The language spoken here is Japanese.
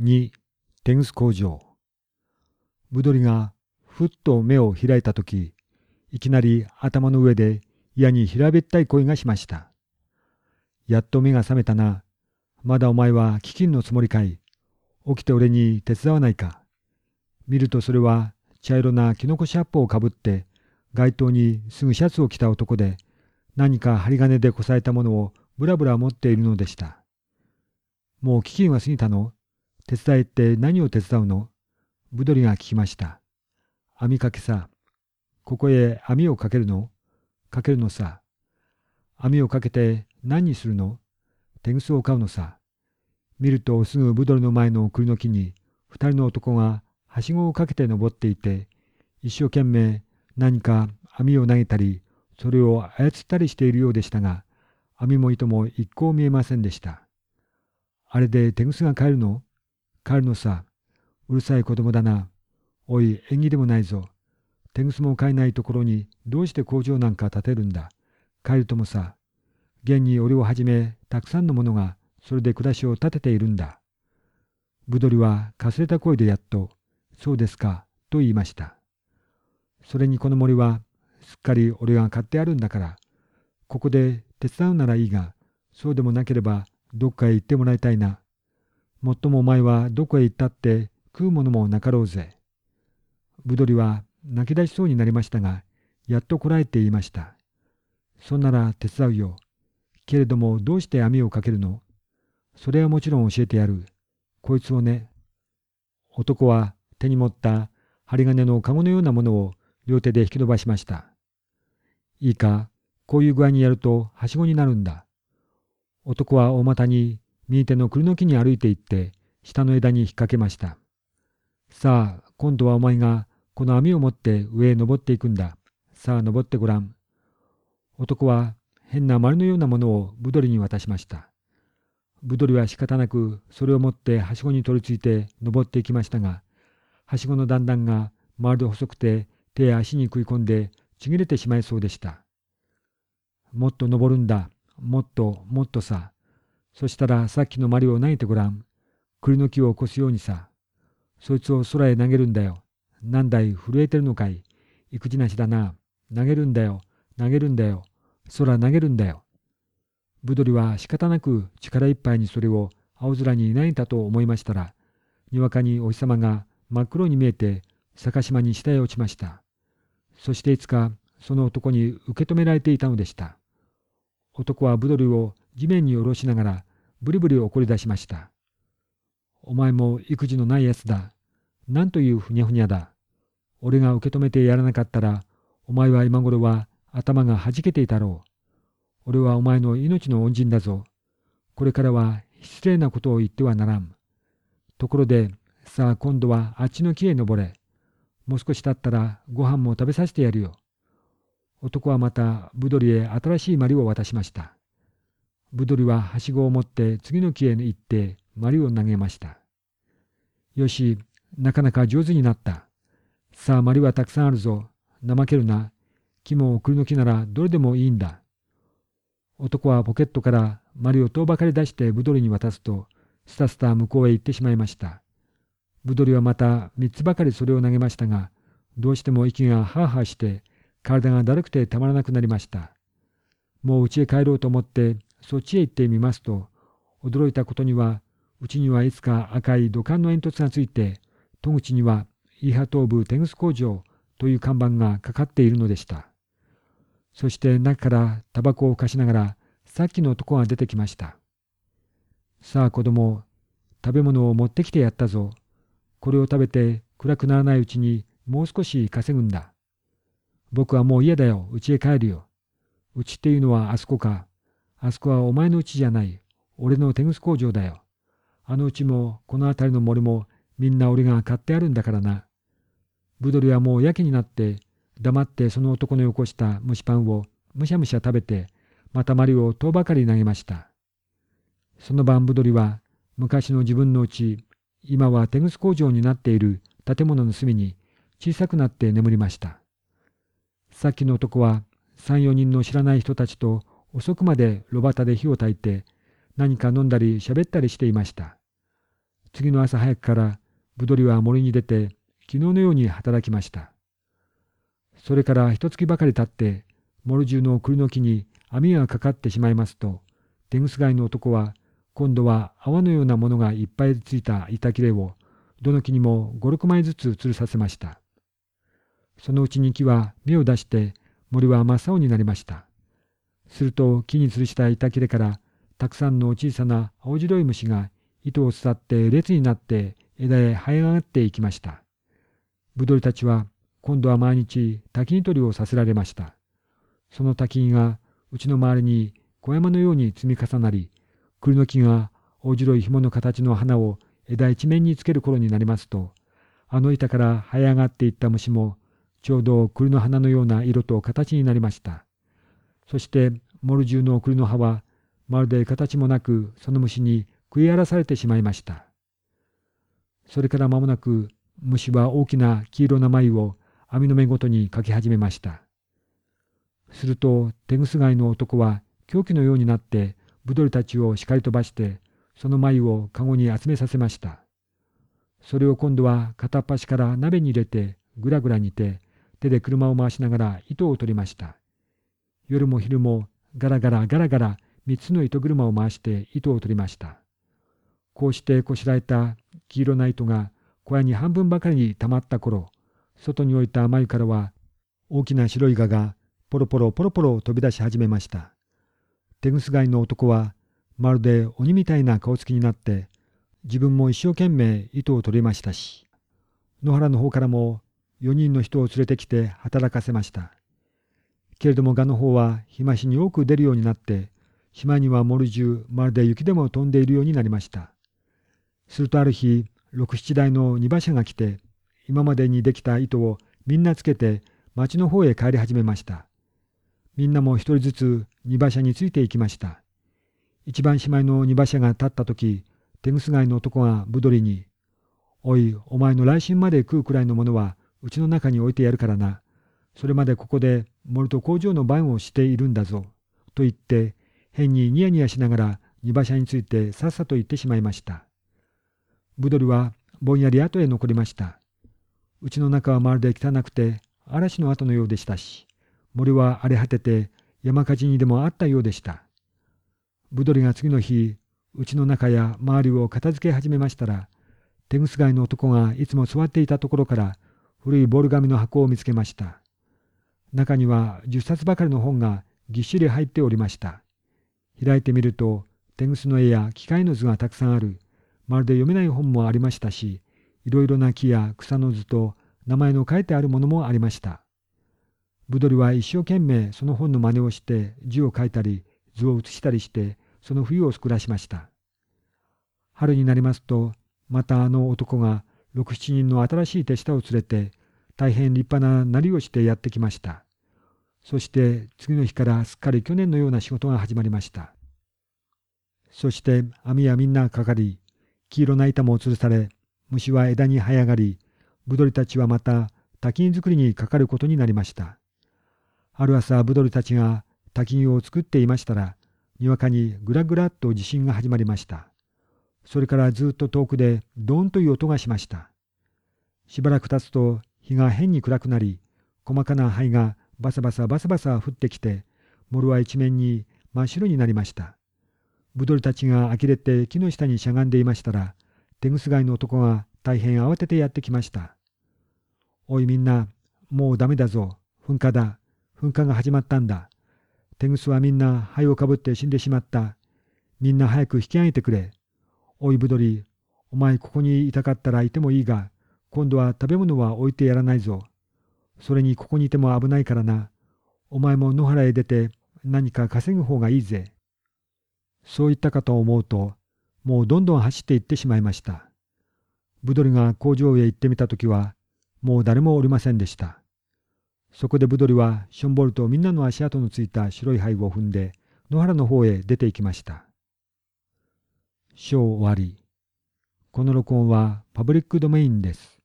2テグス工場。ブドリがふっと目を開いた時いきなり頭の上で嫌に平べったい声がしました。やっと目が覚めたな。まだお前は飢饉のつもりかい。起きて俺に手伝わないか。見るとそれは茶色なキノコシャップをかぶって街灯にすぐシャツを着た男で何か針金でこさえたものをぶらぶら持っているのでした。もう飢饉は過ぎたの。手伝えって何を手伝うの？ブドリが聞きました。網かけさ。ここへ網をかけるの？かけるのさ。網をかけて何にするの？手ぐすを買うのさ。見るとすぐブドリの前の栗の木に二人の男がはしごをかけて登っていて、一生懸命何か網を投げたり、それを操ったりしているようでしたが、網も糸も一向見えませんでした。あれで手ぐすが帰るの？帰るのさ。うるさい子供だな。おい、縁起でもないぞ。手ぐすも買えないところにどうして工場なんか建てるんだ。帰るともさ。現に俺をはじめたくさんの者がそれで暮らしを立てているんだ。ぶどりはかすれた声でやっと、そうですか、と言いました。それにこの森はすっかり俺が買ってあるんだから、ここで手伝うならいいが、そうでもなければどっかへ行ってもらいたいな。もっともお前はどこへ行ったって食うものもなかろうぜ。ぶどりは泣き出しそうになりましたが、やっとこらえて言いました。そんなら手伝うよ。けれどもどうして網をかけるの？それはもちろん教えてやる。こいつをね。男は手に持った針金の籠のようなものを両手で引き伸ばしました。いいか、こういう具合にやるとはしごになるんだ。男は大股に右手の栗の木に歩いて行って、下の枝に引っ掛けました。さあ、今度はお前がこの網を持って上へ登っていくんだ。さあ、登ってごらん。男は変な丸のようなものをブドリに渡しました。ブドリは仕方なくそれを持ってはしごに取り付いて登っていきましたが、はしごの段々がまるで細くて手や足に食い込んでちぎれてしまいそうでした。もっと登るんだ。もっともっとさ。そしたらさっきのマリを投げてごらん。栗の木を起こすようにさ。そいつを空へ投げるんだよ。なんだい、震えてるのかい。育児なしだな。投げるんだよ。投げるんだよ。空投げるんだよ。ブドリは仕方なく力いっぱいにそれを青空に投げたと思いましたら、にわかにお日様が真っ黒に見えて坂島に下へ落ちました。そしていつかその男に受け止められていたのでした。男はブドリを地面に下ろしながらブリブリ怒り出しました。お前も育児のないやつだ。なんというふにゃふにゃだ。俺が受け止めてやらなかったら、お前は今頃は頭がはじけていたろう。俺はお前の命の恩人だぞ。これからは失礼なことを言ってはならん。ところで、さあ今度はあっちの木へ登れ。もう少し経ったらご飯も食べさせてやるよ。男はまたブドリへ新しいマリを渡しました。ブドリははしごを持って次の木へ行ってマリを投げました。よし、なかなか上手になった。さあ、マリはたくさんあるぞ。怠けるな。木も栗の木ならどれでもいいんだ。男はポケットからマリを遠ばかり出してブドリに渡すと、スタスタ向こうへ行ってしまいました。ブドリはまた三つばかりそれを投げましたが、どうしても息がハーハーして、体がだるくてたまらなくなりました。もう家へ帰ろうと思ってそっちへ行ってみますと、驚いたことには、うちにはいつか赤い土管の煙突がついて、戸口にはイーハ東部テグス工場という看板がかかっているのでした。そして中からタバコを貸しながら、さっきの男が出てきました。さあ子供、食べ物を持ってきてやったぞ。これを食べて暗くならないうちにもう少し稼ぐんだ。僕はもう家だよ。家へ帰るよ。うちっていうのはあそこか。あそこはお前のうちじゃない。俺の手ぐす工場だよ。あのうちもこの辺りの森もみんな俺が買ってあるんだからな。ブドリはもうやけになって黙ってその男のよこした蒸しパンをむしゃむしゃ食べてまたマリを遠ばかり投げました。その晩ブドリは昔の自分のうち今は手ぐす工場になっている建物の隅に小さくなって眠りました。さっきの男は三四人の知らない人たちと遅くまで炉端で火を焚いて何か飲んだり喋ったりしていました。次の朝早くからブドリは森に出て昨日のように働きました。それから一月ばかり経ってモルジュの栗の木に網がかかってしまいますとテグスガイの男は今度は泡のようなものがいっぱいついた板切れをどの木にも五六枚ずつ吊るさせました。そのうちに木は芽を出して森は真っ青になりました。すると木に吊るした板切れからたくさんの小さな青白い虫が糸を伝って列になって枝へ這い上がっていきました。ブドリたちは今度は毎日滝に取りをさせられました。その滝がうちの周りに小山のように積み重なり、栗の木が青白い紐の形の花を枝一面につける頃になりますと、あの板から這い上がっていった虫も、ちょうど栗の花のような色と形になりました。そして、モルジュの栗の葉は、まるで形もなく、その虫に食い荒らされてしまいました。それから間もなく、虫は大きな黄色な繭を網の目ごとにかけ始めました。すると、テグスガイの男は狂気のようになって、ブドリたちを叱り飛ばして、その繭を籠に集めさせました。それを今度は片っ端から鍋に入れてぐらぐら煮て手で車を回しながら糸を取りました。夜も昼もガラガラガラガラ三つの糸車を回して糸を取りました。こうしてこしらえた黄色な糸が小屋に半分ばかりに溜まった頃、外に置いた繭からは大きな白い蛾がポロポロポロポロ飛び出し始めました。テグスガイの男はまるで鬼みたいな顔つきになって自分も一生懸命糸を取りましたし野原の方からも4人の人を連れてきて働かせましたけれども蛾の方は日増しに多く出るようになって島にはモルジュまるで雪でも飛んでいるようになりました。するとある日六七台の荷馬車が来て今までにできた糸をみんなつけて町の方へ帰り始めました。みんなも一人ずつ荷馬車についていきました。一番しまいの荷馬車が立った時テグス街の男がブドリに「おいお前の来春まで食うくらいのものはうちの中に置いてやるからな。それまでここでモルト工場の番をしているんだぞ」と言って変にニヤニヤしながら荷馬車についてさっさと行ってしまいました。ブドリはぼんやり後へ残りました。うちの中はまるで汚くて嵐の後のようでしたし森は荒れ果てて山火事にでもあったようでした。ブドリが次の日、うちの中や周りを片付け始めましたら、テグス街の男がいつも座っていたところから古いボール紙の箱を見つけました。中には10冊ばかりの本がぎっしり入っておりました。開いてみると、テグスの絵や機械の図がたくさんある、まるで読めない本もありましたし、いろいろな木や草の図と名前の書いてあるものもありました。ブドリは一生懸命その本の真似をして字を書いたり、図を写したりしてその冬を暮らしました。春になりますとまたあの男が六七人の新しい手下を連れて大変立派ななりをしてやってきました。そして次の日からすっかり去年のような仕事が始まりました。そして網はみんなかかり、黄色な板も吊るされ、虫は枝に這い上がり、ブドリたちはまた滝作りにかかることになりました。ある朝ブドリたちが滝を作っていましたら、にわかにぐらぐらっと地震が始まりました。それからずっと遠くでドーンという音がしました。しばらく経つと日が変に暗くなり、細かな灰がバサバサバサバサ降ってきて、モルは一面に真っ白になりました。ブドリたちが呆れて木の下にしゃがんでいましたら、テグス街の男が大変慌ててやってきました。おいみんな、もうダメだぞ。噴火だ。噴火が始まったんだ。テグスはみんな灰をかぶって死んでしまった。みんな早く引き上げてくれ。おいぶどり、お前ここにいたかったらいてもいいが、今度は食べ物は置いてやらないぞ。それにここにいても危ないからな。お前も野原へ出て何か稼ぐ方がいいぜ。そう言ったかと思うと、もうどんどん走っていってしまいました。ぶどりが工場へ行ってみたときは、もう誰もおりませんでした。そこでブドリはションボルとみんなの足跡のついた白い灰を踏んで野原の方へ出て行きました。章終わり。この録音はパブリックドメインです。